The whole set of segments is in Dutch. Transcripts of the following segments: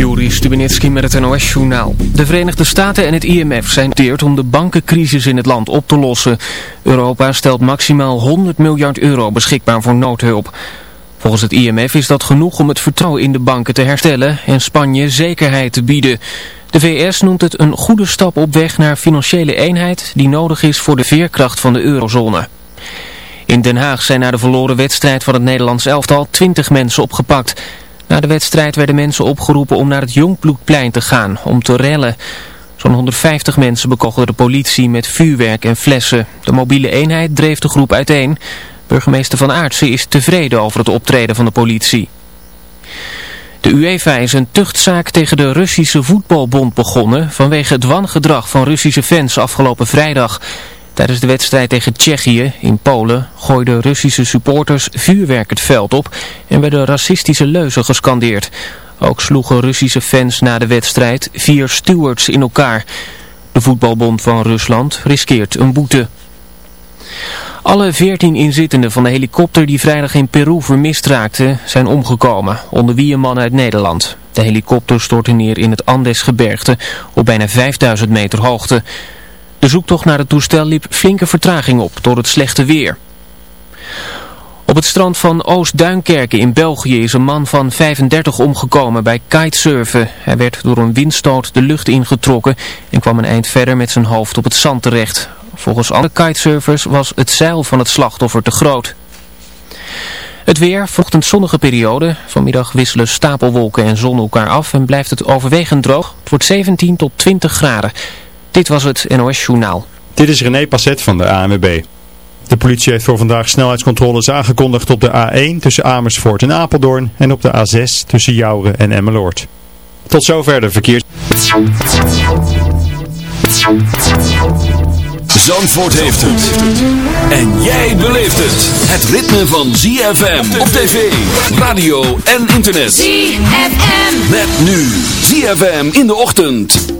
Juri Stubenitski met het NOS-journaal. De Verenigde Staten en het IMF zijn teerd om de bankencrisis in het land op te lossen. Europa stelt maximaal 100 miljard euro beschikbaar voor noodhulp. Volgens het IMF is dat genoeg om het vertrouwen in de banken te herstellen en Spanje zekerheid te bieden. De VS noemt het een goede stap op weg naar financiële eenheid die nodig is voor de veerkracht van de eurozone. In Den Haag zijn na de verloren wedstrijd van het Nederlands elftal 20 mensen opgepakt. Na de wedstrijd werden mensen opgeroepen om naar het Jongbloedplein te gaan, om te rellen. Zo'n 150 mensen bekochten de politie met vuurwerk en flessen. De mobiele eenheid dreef de groep uiteen. Burgemeester Van Aartsen is tevreden over het optreden van de politie. De UEFA is een tuchtzaak tegen de Russische voetbalbond begonnen vanwege het wangedrag van Russische fans afgelopen vrijdag. Tijdens de wedstrijd tegen Tsjechië in Polen gooiden Russische supporters vuurwerk het veld op en werden racistische leuzen gescandeerd. Ook sloegen Russische fans na de wedstrijd vier stewards in elkaar. De voetbalbond van Rusland riskeert een boete. Alle veertien inzittenden van de helikopter die vrijdag in Peru vermist raakten zijn omgekomen, onder wie een man uit Nederland. De helikopter stortte neer in het Andesgebergte op bijna 5000 meter hoogte. De zoektocht naar het toestel liep flinke vertraging op door het slechte weer. Op het strand van Oost-Duinkerken in België is een man van 35 omgekomen bij kitesurfen. Hij werd door een windstoot de lucht ingetrokken en kwam een eind verder met zijn hoofd op het zand terecht. Volgens alle kitesurfers was het zeil van het slachtoffer te groot. Het weer, een zonnige periode. Vanmiddag wisselen stapelwolken en zon elkaar af en blijft het overwegend droog. Het wordt 17 tot 20 graden. Dit was het NOS Journaal. Dit is René Passet van de ANWB. De politie heeft voor vandaag snelheidscontroles aangekondigd op de A1 tussen Amersfoort en Apeldoorn en op de A6 tussen Jouren en Emmeloord. Tot zover de verkeers... Zandvoort heeft het. En jij beleeft het. Het ritme van ZFM op tv, radio en internet. ZFM. Met nu ZFM in de ochtend.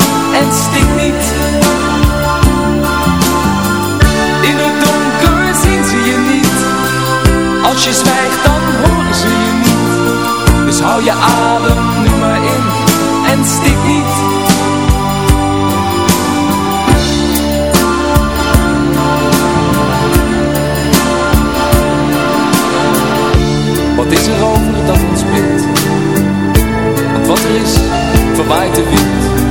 en stik niet. In het donker zien ze je niet, als je zwijgt dan horen ze je niet. Dus hou je adem nu maar in en stik niet. Wat is er over dat ons bindt? Want wat er is, verwaait de wind.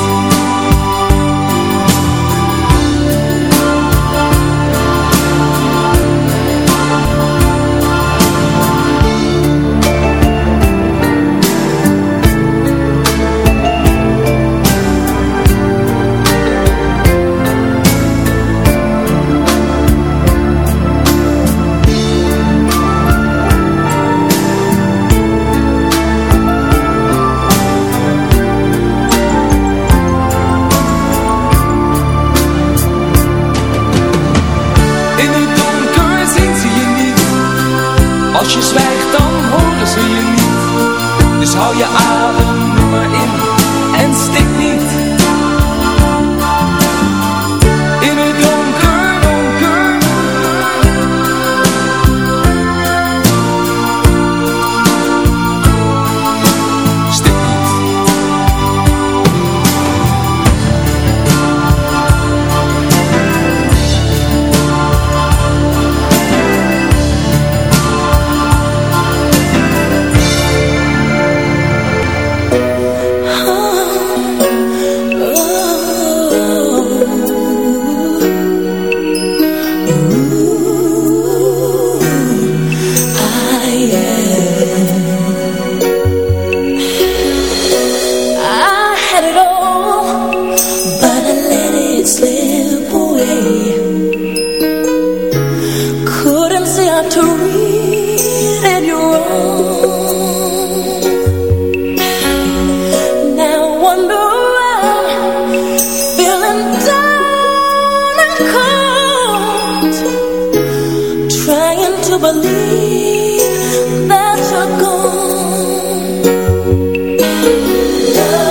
love.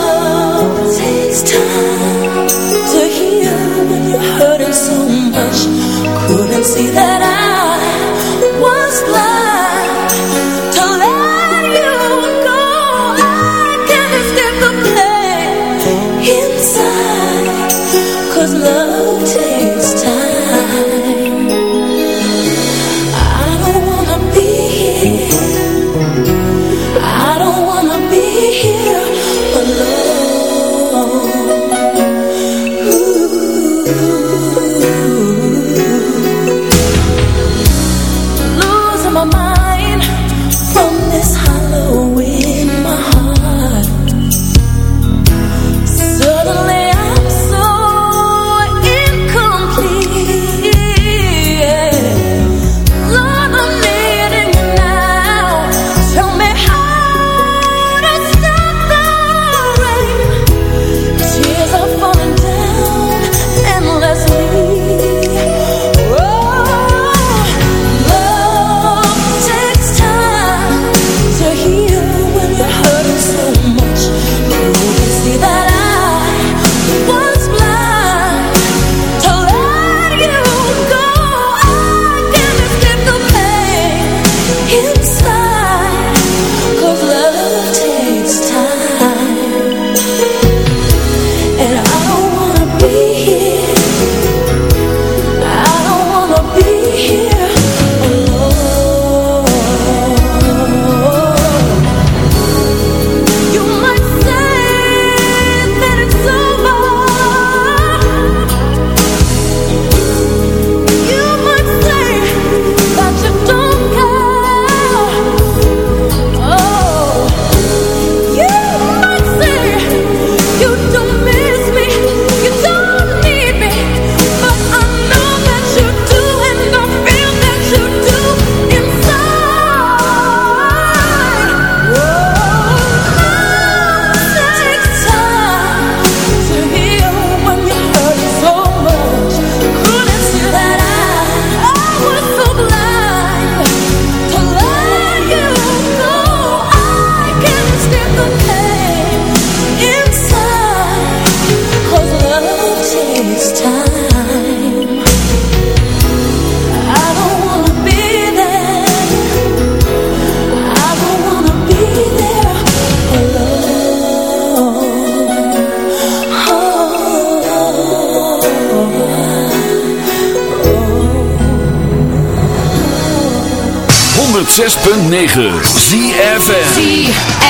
106.9 ZFN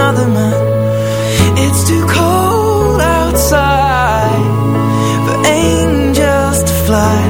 another man. It's too cold outside For angels to fly.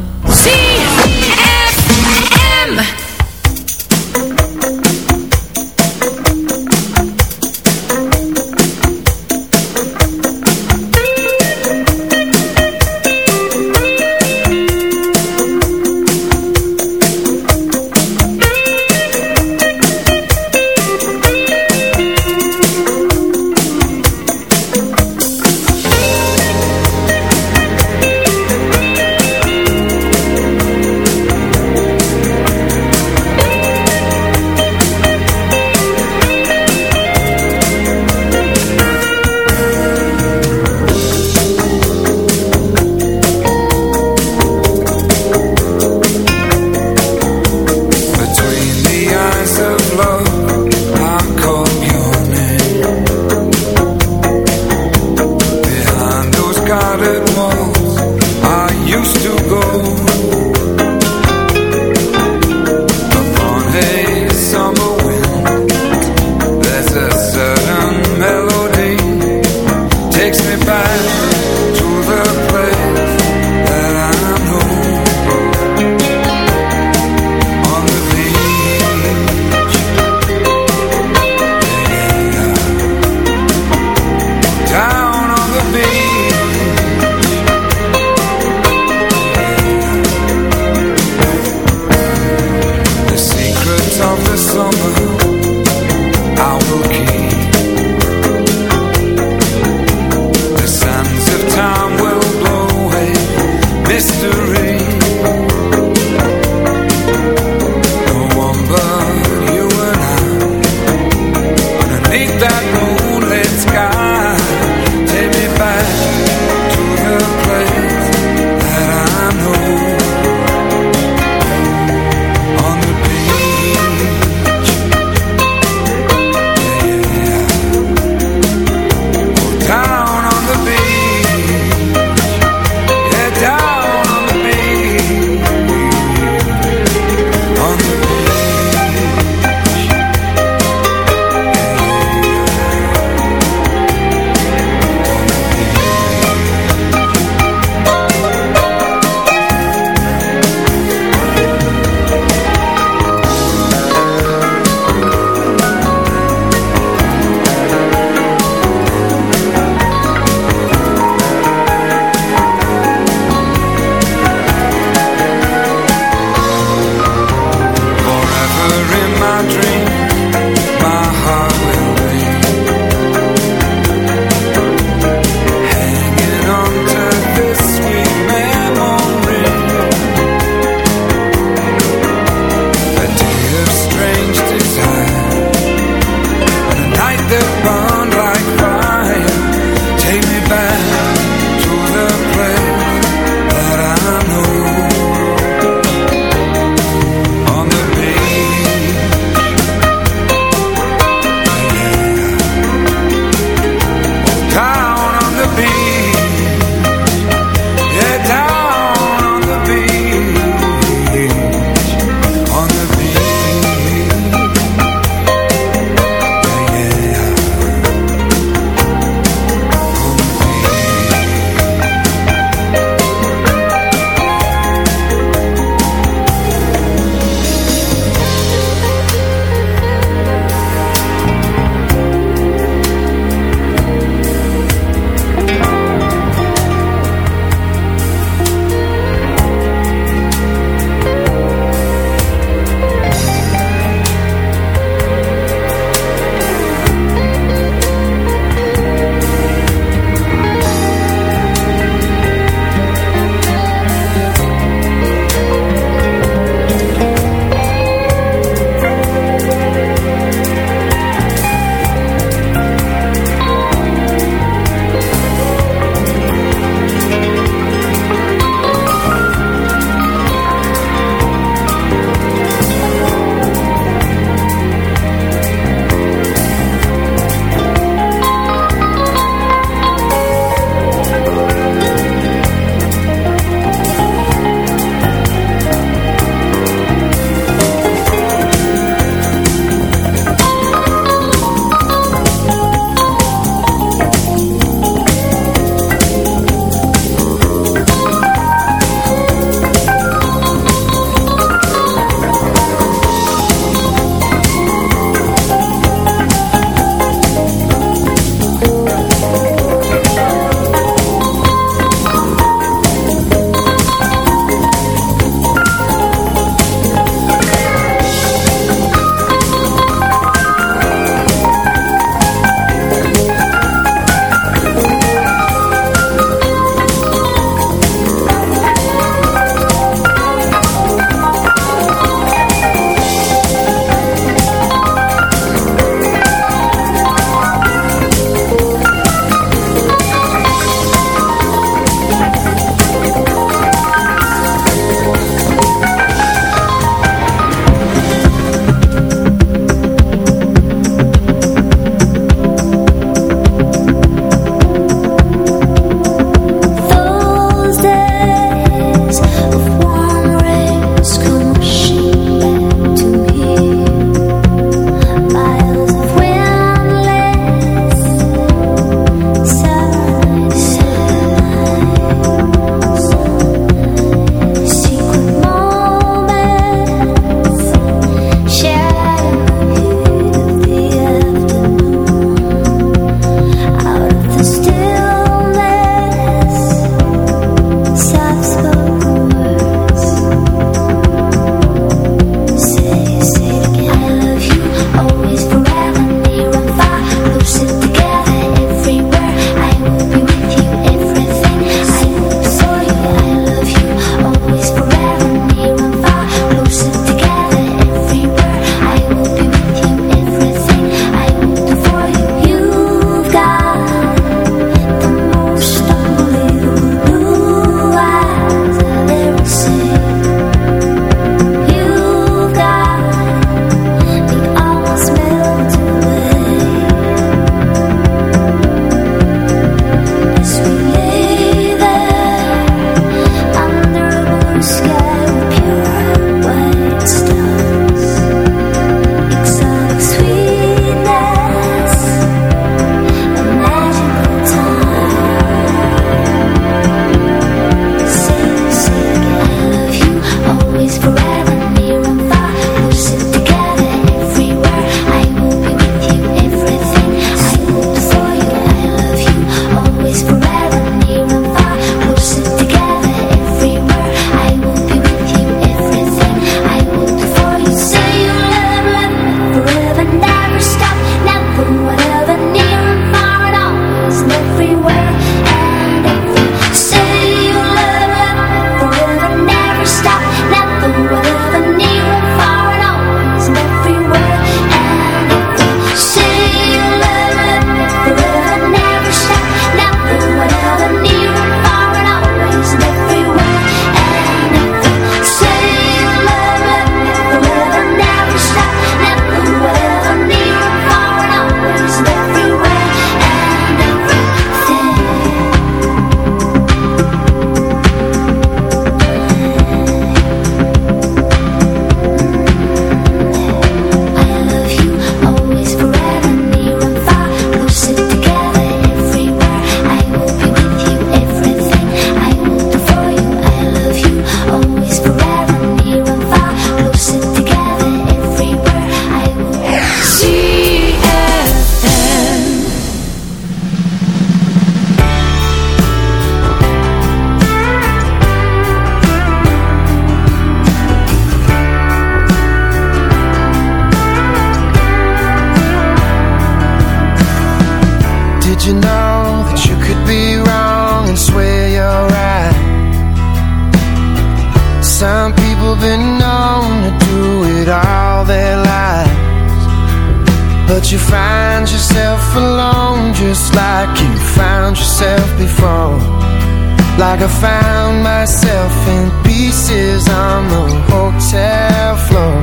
myself in pieces. On the hotel floor.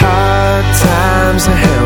Hard times ahead